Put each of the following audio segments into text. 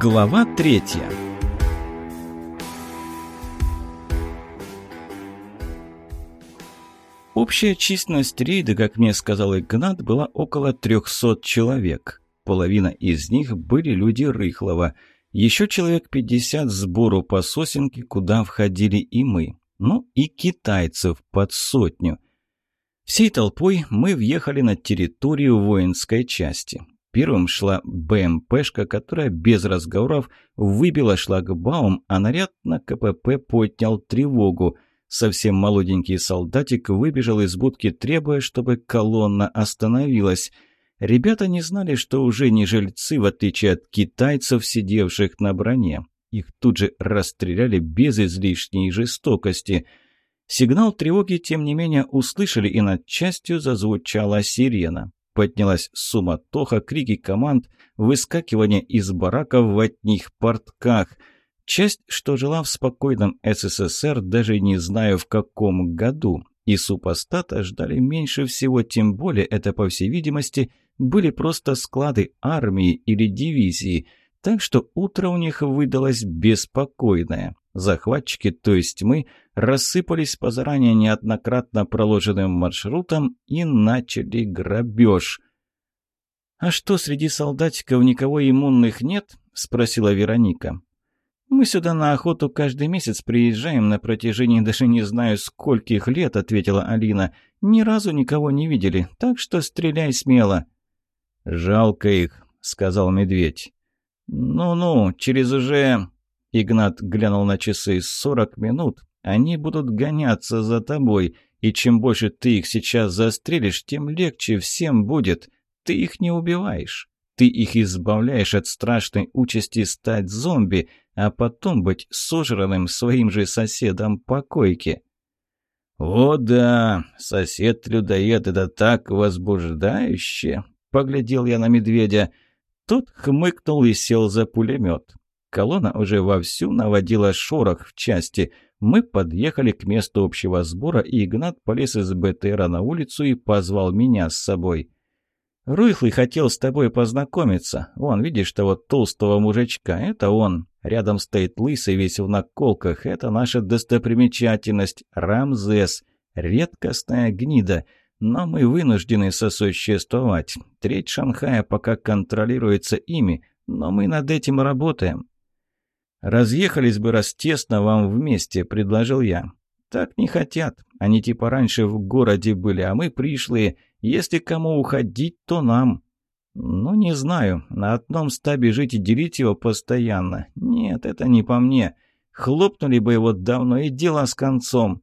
Глава третья Общая численность рейда, как мне сказал Игнат, была около 300 человек. Половина из них были люди Рыхлова. Еще человек 50 сбору по сосенке, куда входили и мы. Ну и китайцев под сотню. Всей толпой мы въехали на территорию воинской части. Первым шла БМПшка, которая без разговоров выбила шлагбаум, а наряд на КПП поднял тревогу. Совсем молоденький солдатик выбежал из будки, требуя, чтобы колонна остановилась. Ребята не знали, что уже не жильцы, в отличие от китайцев, сидевших на броне. Их тут же расстреляли без излишней жестокости – Сигнал тревоги, тем не менее, услышали, и над частью зазвучала сирена. Поднялась суматоха, крики команд, выскакивание из бараков в одних портках. Часть, что жила в спокойном СССР, даже не знаю в каком году. И супостата ждали меньше всего, тем более это, по всей видимости, были просто склады армии или дивизии. Так что утро у них выдалось беспокойное. Захватчики, то есть мы, рассыпались по заранее неоднократно проложенным маршрутам и начали грабеж. «А что, среди солдатиков никого иммунных нет?» – спросила Вероника. «Мы сюда на охоту каждый месяц приезжаем на протяжении даже не знаю скольких лет», – ответила Алина. «Ни разу никого не видели, так что стреляй смело». «Жалко их», – сказал медведь. «Ну-ну, через уже Игнат глянул на часы. «Сорок минут. Они будут гоняться за тобой. И чем больше ты их сейчас застрелишь, тем легче всем будет. Ты их не убиваешь. Ты их избавляешь от страшной участи стать зомби, а потом быть сожранным своим же соседом по койке». «О да, сосед-людоед, это так возбуждающе!» — поглядел я на медведя. Тот хмыкнул и сел за пулемет. Колонна уже вовсю наводила шорох в части. Мы подъехали к месту общего сбора, и Игнат полез из БТРа на улицу и позвал меня с собой. «Рыхлый хотел с тобой познакомиться. Вон, видишь того толстого мужичка? Это он. Рядом стоит лысый, весь в наколках. Это наша достопримечательность. Рамзес. Редкостная гнида. Но мы вынуждены сосуществовать. Треть Шанхая пока контролируется ими, но мы над этим работаем. «Разъехались бы раз тесно вам вместе», — предложил я. «Так не хотят. Они типа раньше в городе были, а мы пришлые. Если кому уходить, то нам». «Ну, не знаю. На одном стабе жить и делить его постоянно. Нет, это не по мне. Хлопнули бы его давно, и дело с концом».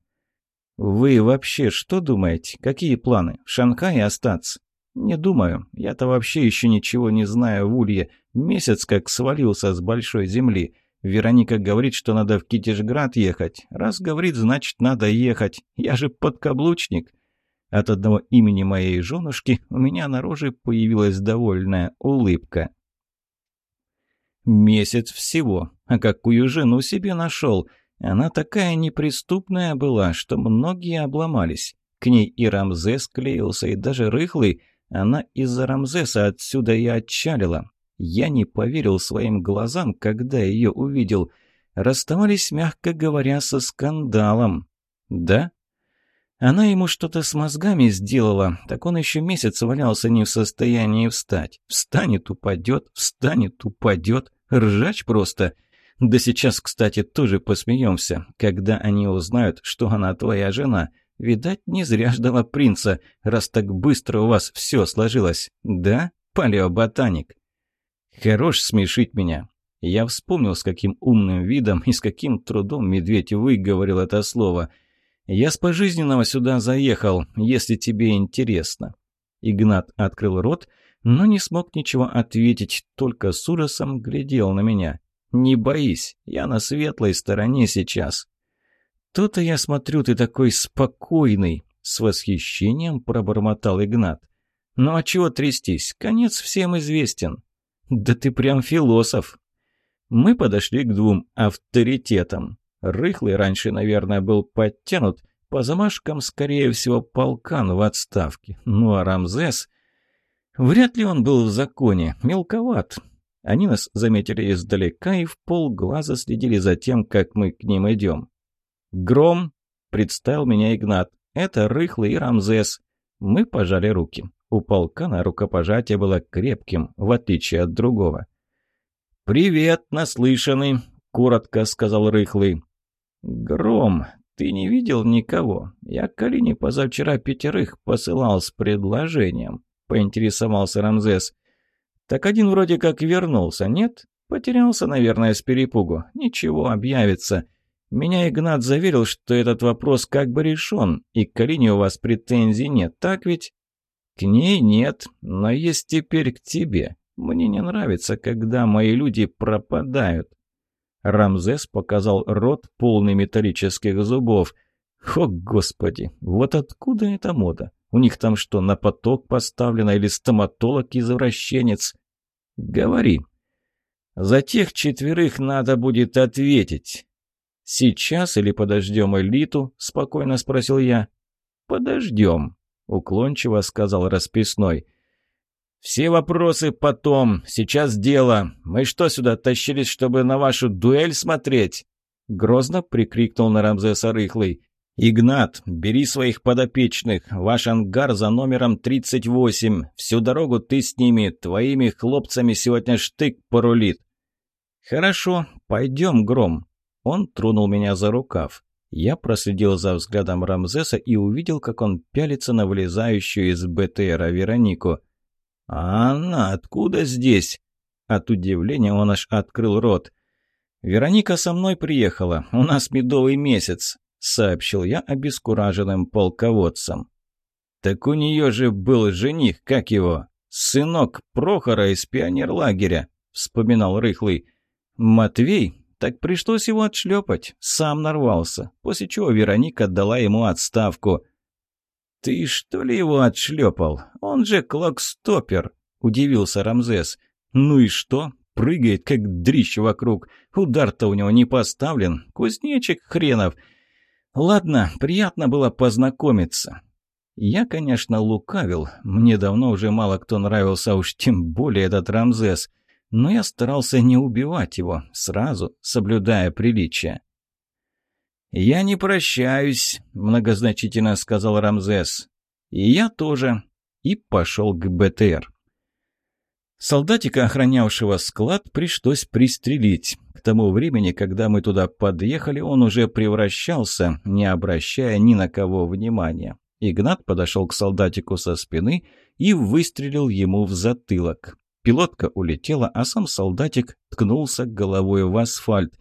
«Вы вообще что думаете? Какие планы? В Шанхае остаться?» «Не думаю. Я-то вообще еще ничего не знаю в Улье. Месяц как свалился с большой земли. Вероника говорит, что надо в Китежград ехать. Раз говорит, значит, надо ехать. Я же подкаблучник. От одного имени моей женушки у меня на роже появилась довольная улыбка. Месяц всего. А какую жену себе нашел? Она такая неприступная была, что многие обломались. К ней и Рамзес клеился, и даже Рыхлый. Она из-за Рамзеса отсюда и отчалила. Я не поверил своим глазам, когда ее увидел. Расставались, мягко говоря, со скандалом. Да? Она ему что-то с мозгами сделала, так он еще месяц валялся не в состоянии встать. Встанет, упадет, встанет, упадет. Ржач просто. Да сейчас, кстати, тоже посмеемся, когда они узнают, что она твоя жена. Видать, не зря ждала принца, раз так быстро у вас все сложилось. Да, палеоботаник? Хорош смешить меня. Я вспомнил, с каким умным видом и с каким трудом медведь выговорил это слово. «Я с пожизненного сюда заехал, если тебе интересно». Игнат открыл рот, но не смог ничего ответить, только с ужасом глядел на меня. «Не боись, я на светлой стороне сейчас». «То-то я смотрю, ты такой спокойный», — с восхищением пробормотал Игнат. «Ну а чего трястись? Конец всем известен. «Да ты прям философ!» Мы подошли к двум авторитетам. Рыхлый раньше, наверное, был подтянут, по замашкам, скорее всего, полкан в отставке. Ну а Рамзес... Вряд ли он был в законе, мелковат. Они нас заметили издалека и в полглаза следили за тем, как мы к ним идем. «Гром!» — представил меня Игнат. «Это Рыхлый и Рамзес». Мы пожали руки. У полка на рукопожатие было крепким, в отличие от другого. «Привет, наслышанный!» — коротко сказал Рыхлый. «Гром, ты не видел никого? Я к Алине позавчера пятерых посылал с предложением», — поинтересовался Рамзес. «Так один вроде как вернулся, нет? Потерялся, наверное, с перепугу. Ничего, объявится. Меня Игнат заверил, что этот вопрос как бы решен, и к Алине у вас претензий нет, так ведь?» «К ней нет, но есть теперь к тебе. Мне не нравится, когда мои люди пропадают». Рамзес показал рот, полный металлических зубов. «О, Господи! Вот откуда эта мода? У них там что, на поток поставлено или стоматолог-извращенец?» «Говори». «За тех четверых надо будет ответить». «Сейчас или подождем элиту?» – спокойно спросил я. «Подождем», – уклончиво сказал расписной. «Все вопросы потом. Сейчас дело. Мы что сюда тащились, чтобы на вашу дуэль смотреть?» Грозно прикрикнул на Рамзеса Рыхлый. «Игнат, бери своих подопечных. Ваш ангар за номером 38. Всю дорогу ты с ними. Твоими хлопцами сегодня штык порулит». «Хорошо, пойдем, Гром». Он тронул меня за рукав. Я проследил за взглядом Рамзеса и увидел, как он пялится на вылезающую из БТРа Веронику. «А она откуда здесь?» От удивления он аж открыл рот. «Вероника со мной приехала. У нас медовый месяц сообщил я обескураженным полководцам. «Так у нее же был жених, как его? Сынок Прохора из пионерлагеря», — вспоминал Рыхлый. «Матвей? Так пришлось его отшлепать. Сам нарвался, после чего Вероника дала ему отставку». «Ты что ли его отшлепал? Он же клокстопер», — удивился Рамзес. «Ну и что? Прыгает, как дрищ вокруг. Удар-то у него не поставлен. Кузнечик хренов. «Ладно, приятно было познакомиться». Я, конечно, лукавил, мне давно уже мало кто нравился, уж тем более этот Рамзес, но я старался не убивать его, сразу соблюдая приличие. «Я не прощаюсь», — многозначительно сказал Рамзес. «И я тоже». И пошел к БТР. Солдатика, охранявшего склад, пришлось пристрелить. К тому времени, когда мы туда подъехали, он уже превращался, не обращая ни на кого внимания. Игнат подошел к солдатику со спины и выстрелил ему в затылок. Пилотка улетела, а сам солдатик ткнулся головой в асфальт.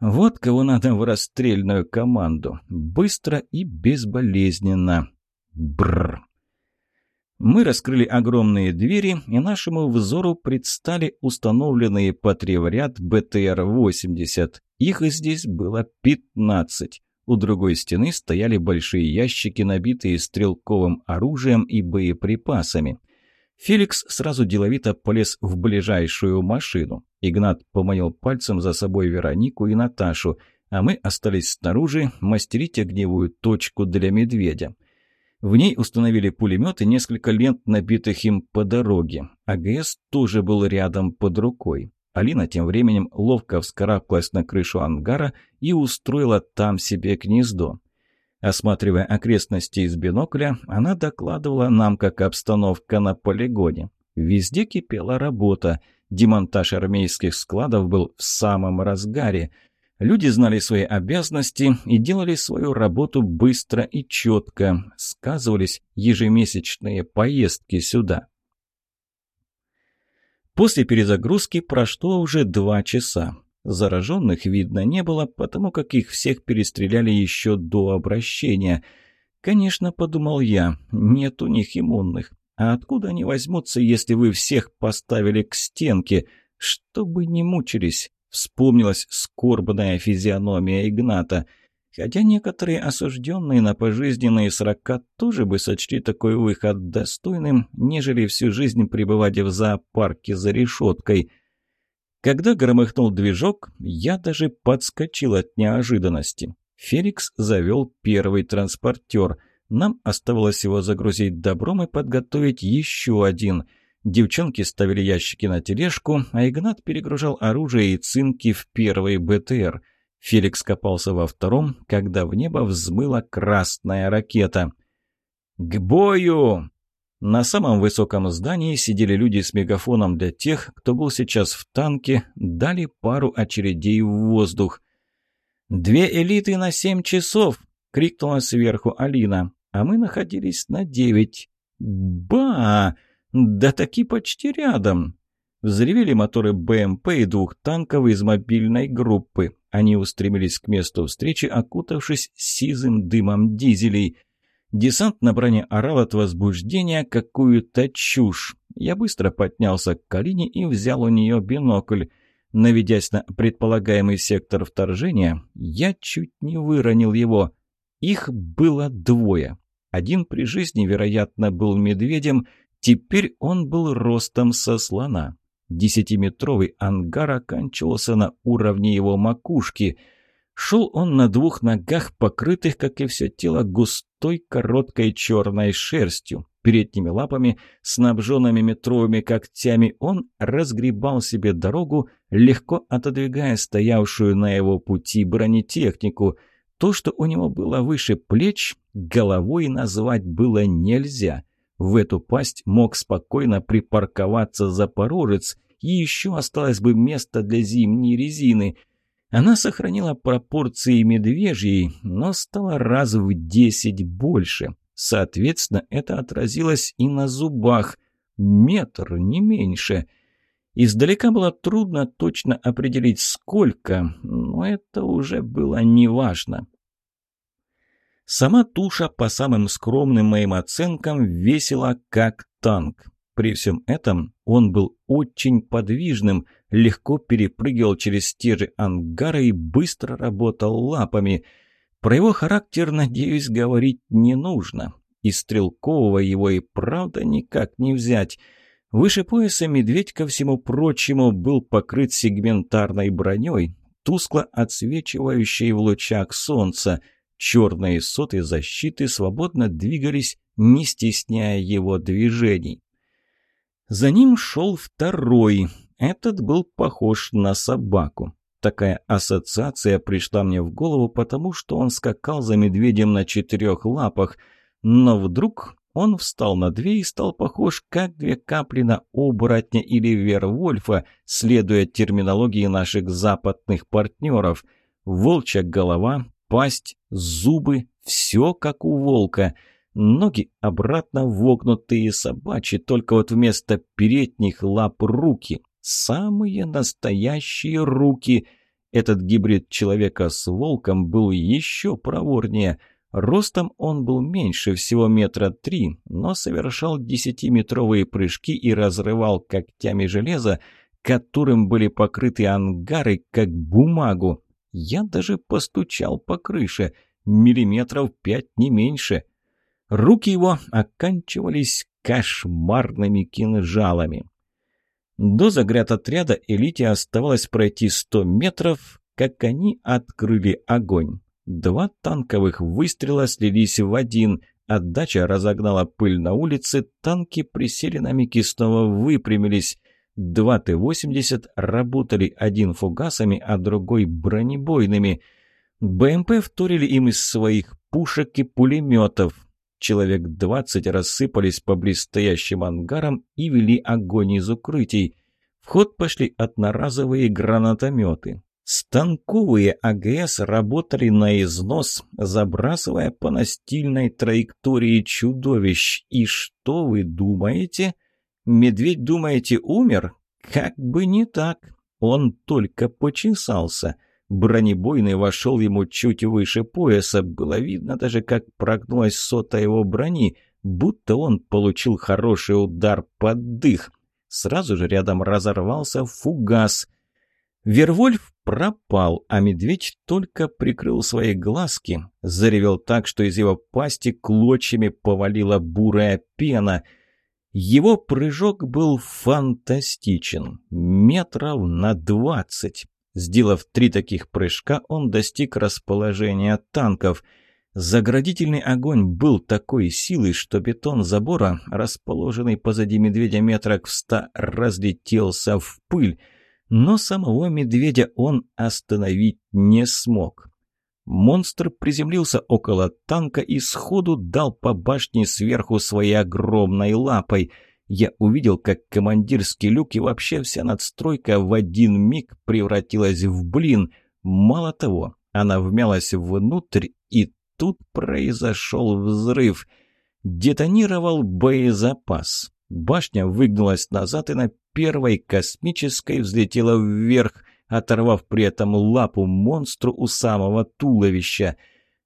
Вот кого надо в расстрельную команду. Быстро и безболезненно. Бррр. Мы раскрыли огромные двери, и нашему взору предстали установленные по три в ряд БТР-80. Их здесь было 15. У другой стены стояли большие ящики, набитые стрелковым оружием и боеприпасами. Феликс сразу деловито полез в ближайшую машину. Игнат поманил пальцем за собой Веронику и Наташу, а мы остались снаружи мастерить огневую точку для медведя. В ней установили пулемет и несколько лент, набитых им по дороге. АГС тоже был рядом под рукой. Алина тем временем ловко вскарабкалась на крышу ангара и устроила там себе гнездо. Осматривая окрестности из бинокля, она докладывала нам, как обстановка на полигоне. Везде кипела работа. Демонтаж армейских складов был в самом разгаре – Люди знали свои обязанности и делали свою работу быстро и четко. Сказывались ежемесячные поездки сюда. После перезагрузки прошло уже два часа. Зараженных видно не было, потому как их всех перестреляли еще до обращения. Конечно, подумал я, нет у них иммунных. А откуда они возьмутся, если вы всех поставили к стенке? Чтобы не мучились. Вспомнилась скорбная физиономия Игната. Хотя некоторые осужденные на пожизненные срока тоже бы сочли такой выход достойным, нежели всю жизнь пребывать в зоопарке за решеткой. Когда громыхнул движок, я даже подскочил от неожиданности. Феликс завел первый транспортер. Нам оставалось его загрузить добром и подготовить еще один – Девчонки ставили ящики на тележку, а Игнат перегружал оружие и цинки в первый БТР. Феликс копался во втором, когда в небо взмыла красная ракета. «К бою!» На самом высоком здании сидели люди с мегафоном для тех, кто был сейчас в танке, дали пару очередей в воздух. «Две элиты на семь часов!» — крикнула сверху Алина. «А мы находились на девять». «Ба! Да таки почти рядом!» Взревели моторы БМП и двух танков из мобильной группы. Они устремились к месту встречи, окутавшись сизым дымом дизелей. Десант на броне орал от возбуждения какую-то чушь. Я быстро поднялся к Калине и взял у нее бинокль. Наведясь на предполагаемый сектор вторжения, я чуть не выронил его. Их было двое. Один при жизни, вероятно, был медведем, теперь он был ростом со слона. Десятиметровый ангар оканчивался на уровне его макушки. Шел он на двух ногах, покрытых, как и все тело, густой короткой черной шерстью. Передними лапами, снабженными метровыми когтями, он разгребал себе дорогу, легко отодвигая стоявшую на его пути бронетехнику. То, что у него было выше плеч, головой назвать было нельзя. В эту пасть мог спокойно припарковаться запорожец, и еще осталось бы место для зимней резины. Она сохранила пропорции медвежьей, но стала раз в десять больше. Соответственно, это отразилось и на зубах. Метр, не меньше. Издалека было трудно точно определить, сколько, но это уже было неважно. Сама туша, по самым скромным моим оценкам, весила как танк. При всем этом он был очень подвижным, легко перепрыгивал через те же ангары и быстро работал лапами – про его характер, надеюсь, говорить не нужно. И стрелкового его и правда никак не взять. Выше пояса медведь, ко всему прочему, был покрыт сегментарной броней, тускло отсвечивающей в лучах солнца. Черные соты защиты свободно двигались, не стесняя его движений. За ним шел второй. Этот был похож на собаку. Такая ассоциация пришла мне в голову, потому что он скакал за медведем на четырех лапах. Но вдруг он встал на две и стал похож, как две капли на оборотня или вервольфа, следуя терминологии наших западных партнеров. Волчья голова, пасть, зубы — все как у волка. Ноги обратно вогнутые собачьи, только вот вместо передних лап руки. Самые настоящие руки. Этот гибрид человека с волком был еще проворнее. Ростом он был меньше, всего метра три, но совершал десятиметровые прыжки и разрывал когтями железо, которым были покрыты ангары, как бумагу. Я даже постучал по крыше, миллиметров пять не меньше. Руки его оканчивались кошмарными кинжалами. До загряд-отряда элите оставалось пройти 100 метров, как они открыли огонь. Два танковых выстрела слились в один. Отдача разогнала пыль на улице, танки присели на миг и снова выпрямились. Два Т-80 работали один фугасами, а другой бронебойными. БМП вторили им из своих пушек и пулеметов. Человек двадцать рассыпались по близстоящим ангарам и вели огонь из укрытий. В ход пошли одноразовые гранатометы. Станковые АГС работали на износ, забрасывая по настильной траектории чудовищ. И что вы думаете? Медведь, думаете, умер? Как бы не так. Он только почесался. Бронебойный вошел ему чуть выше пояса. Было видно даже, как прогнулась сота его брони, будто он получил хороший удар под дых. Сразу же рядом разорвался фугас. Вервольф пропал, а медведь только прикрыл свои глазки, заревел так, что из его пасти клочьями повалила бурая пена. Его прыжок был фантастичен, метров на двадцать. Сделав три таких прыжка, он достиг расположения танков. Заградительный огонь был такой силы, что бетон забора, расположенный позади медведя метрах в ста, разлетелся в пыль, но самого медведя он остановить не смог. Монстр приземлился около танка и сходу дал по башне сверху своей огромной лапой. Я увидел, как командирский люк и вообще вся надстройка в один миг превратилась в блин. Мало того, она вмялась внутрь и тут произошел взрыв. Детонировал боезапас. Башня выгнулась назад и на первой космической взлетела вверх, оторвав при этом лапу монстру у самого туловища.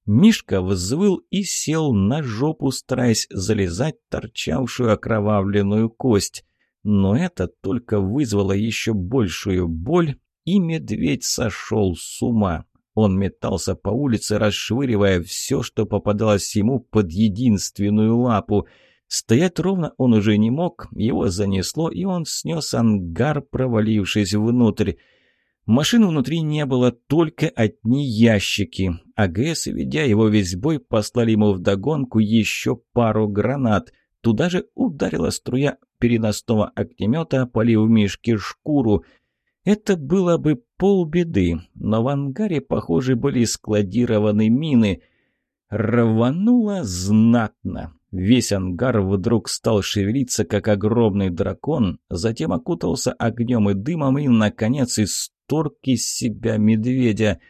Мишка взвыл и сел на жопу, стараясь залезать торчавшую окровавленную кость. Но это только вызвало еще большую боль, и медведь сошел с ума. Он метался по улице, расшвыривая все, что попадалось ему под единственную лапу. Стоять ровно он уже не мог, его занесло, и он снес ангар, провалившись внутрь. Машин внутри не было, только одни ящики. АГС, ведя его весь бой, послали ему вдогонку еще пару гранат. Туда же ударила струя переносного огнемета, полив Мишке шкуру — это было бы полбеды, но в ангаре, похоже, были складированы мины. Рвануло знатно. Весь ангар вдруг стал шевелиться, как огромный дракон, затем окутался огнем и дымом и, наконец, исторг из себя медведя.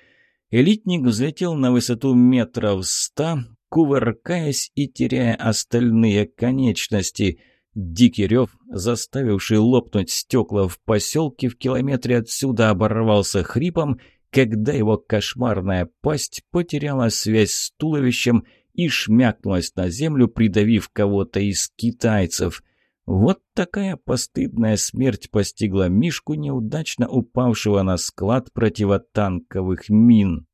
Элитник взлетел на высоту метров ста, кувыркаясь и теряя остальные конечности — Дикий рев, заставивший лопнуть стекла в поселке в километре отсюда, оборвался хрипом, когда его кошмарная пасть потеряла связь с туловищем и шмякнулась на землю, придавив кого-то из китайцев. Вот такая постыдная смерть постигла Мишку, неудачно упавшего на склад противотанковых мин.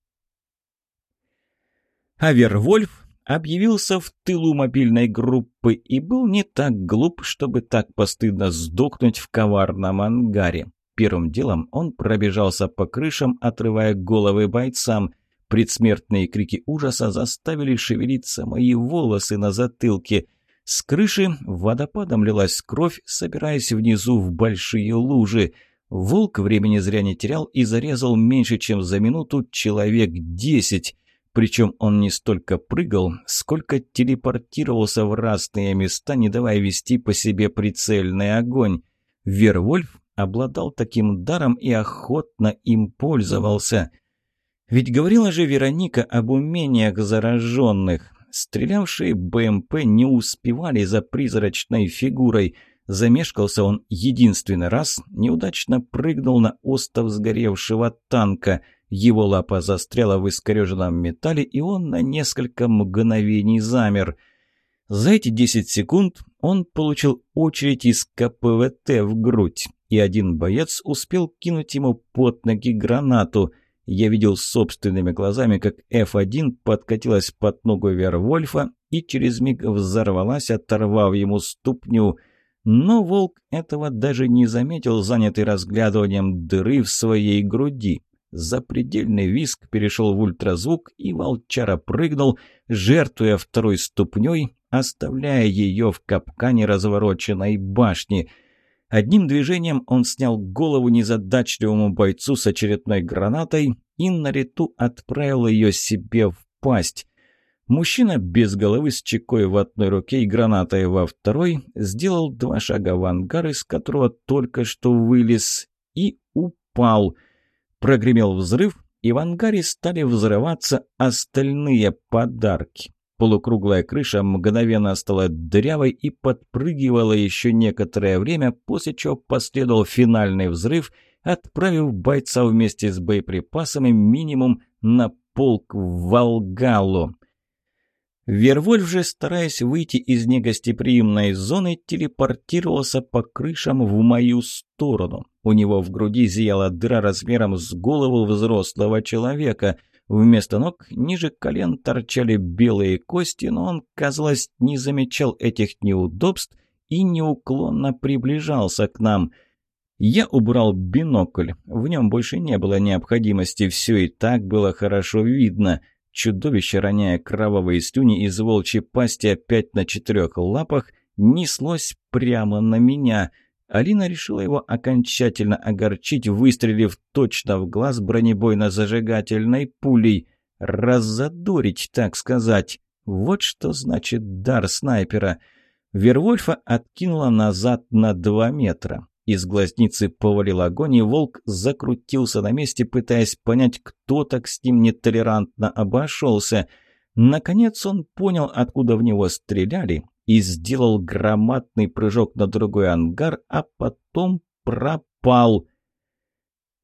А Вервольф объявился в тылу мобильной группы и был не так глуп, чтобы так постыдно сдохнуть в коварном ангаре. Первым делом он пробежался по крышам, отрывая головы бойцам. Предсмертные крики ужаса заставили шевелиться мои волосы на затылке. С крыши водопадом лилась кровь, собираясь внизу в большие лужи. Волк времени зря не терял и зарезал меньше, чем за минуту человек десять. Причем он не столько прыгал, сколько телепортировался в разные места, не давая вести по себе прицельный огонь. Вервольф обладал таким даром и охотно им пользовался. Ведь говорила же Вероника об умениях зараженных. Стрелявшие БМП не успевали за призрачной фигурой. Замешкался он единственный раз, неудачно прыгнул на остов сгоревшего танка – его лапа застряла в искореженном металле, и он на несколько мгновений замер. За эти 10 секунд он получил очередь из КПВТ в грудь, и один боец успел кинуть ему под ноги гранату. Я видел собственными глазами, как F1 подкатилась под ногу Вервольфа и через миг взорвалась, оторвав ему ступню. Но волк этого даже не заметил, занятый разглядыванием дыры в своей груди. Запредельный виск перешел в ультразвук, и волчара прыгнул, жертвуя второй ступней, оставляя ее в капкане развороченной башни. Одним движением он снял голову незадачливому бойцу с очередной гранатой и на лету отправил ее себе в пасть. Мужчина без головы с чекой в одной руке и гранатой во второй сделал два шага в ангар, из которого только что вылез, и упал — Прогремел взрыв, и в ангаре стали взрываться остальные подарки. Полукруглая крыша мгновенно стала дырявой и подпрыгивала еще некоторое время, после чего последовал финальный взрыв, отправив бойца вместе с боеприпасами минимум на полк в Волгалу. Вервольф же, стараясь выйти из негостеприимной зоны, телепортировался по крышам в мою сторону. У него в груди зияла дыра размером с голову взрослого человека. Вместо ног ниже колен торчали белые кости, но он, казалось, не замечал этих неудобств и неуклонно приближался к нам. Я убрал бинокль. В нем больше не было необходимости, все и так было хорошо видно — чудовище, роняя кровавые слюни из волчьей пасти опять на четырех лапах, неслось прямо на меня. Алина решила его окончательно огорчить, выстрелив точно в глаз бронебойно-зажигательной пулей. Раззадорить, так сказать. Вот что значит дар снайпера. Вервольфа откинула назад на два метра. Из глазницы повалил огонь, и волк закрутился на месте, пытаясь понять, кто так с ним нетолерантно обошелся. Наконец он понял, откуда в него стреляли, и сделал громадный прыжок на другой ангар, а потом пропал.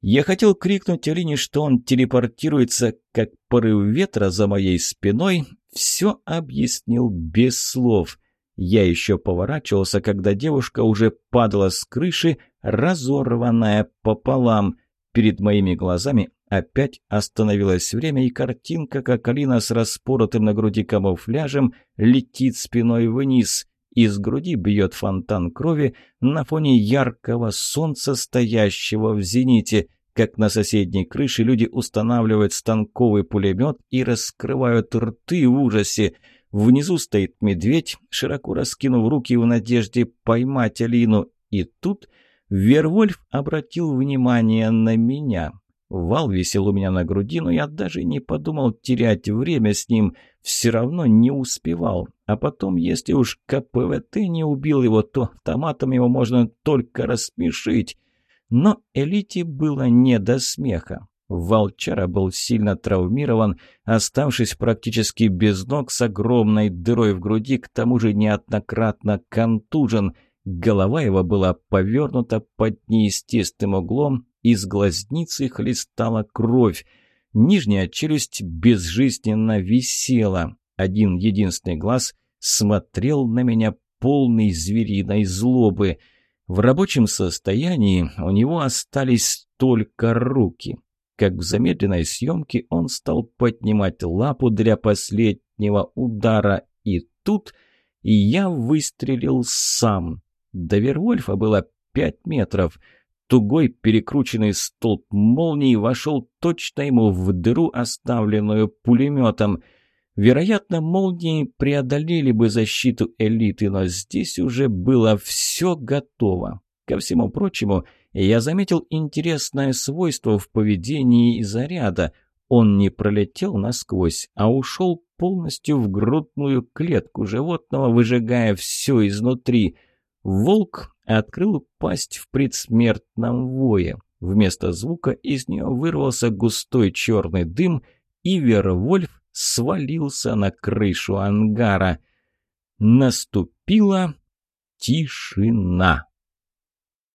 Я хотел крикнуть Алине, что он телепортируется, как порыв ветра за моей спиной, все объяснил без слов. Я еще поворачивался, когда девушка уже падала с крыши, разорванная пополам. Перед моими глазами опять остановилось время, и картинка, как Алина с распоротым на груди камуфляжем летит спиной вниз. Из груди бьет фонтан крови на фоне яркого солнца, стоящего в зените – как на соседней крыше люди устанавливают станковый пулемет и раскрывают рты в ужасе. Внизу стоит медведь, широко раскинув руки в надежде поймать Алину. И тут Вервольф обратил внимание на меня. Вал висел у меня на груди, но я даже не подумал терять время с ним. Все равно не успевал. А потом, если уж КПВТ не убил его, то автоматом его можно только рассмешить. Но элите было не до смеха. Волчара был сильно травмирован, оставшись практически без ног с огромной дырой в груди, к тому же неоднократно контужен. Голова его была повернута под неестественным углом, из глазницы хлестала кровь. Нижняя челюсть безжизненно висела. Один единственный глаз смотрел на меня полный звериной злобы — в рабочем состоянии у него остались только руки. Как в замедленной съемке он стал поднимать лапу для последнего удара, и тут я выстрелил сам. До Вервольфа было пять метров. Тугой перекрученный столб молнии вошел точно ему в дыру, оставленную пулеметом — Вероятно, молнии преодолели бы защиту элиты, но здесь уже было все готово. Ко всему прочему, я заметил интересное свойство в поведении заряда. Он не пролетел насквозь, а ушел полностью в грудную клетку животного, выжигая все изнутри. Волк открыл пасть в предсмертном вое. Вместо звука из нее вырвался густой черный дым, и Вервольф свалился на крышу ангара. Наступила тишина.